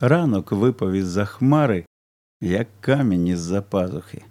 Ранок випав із за хмари, як камінь із за пазухи.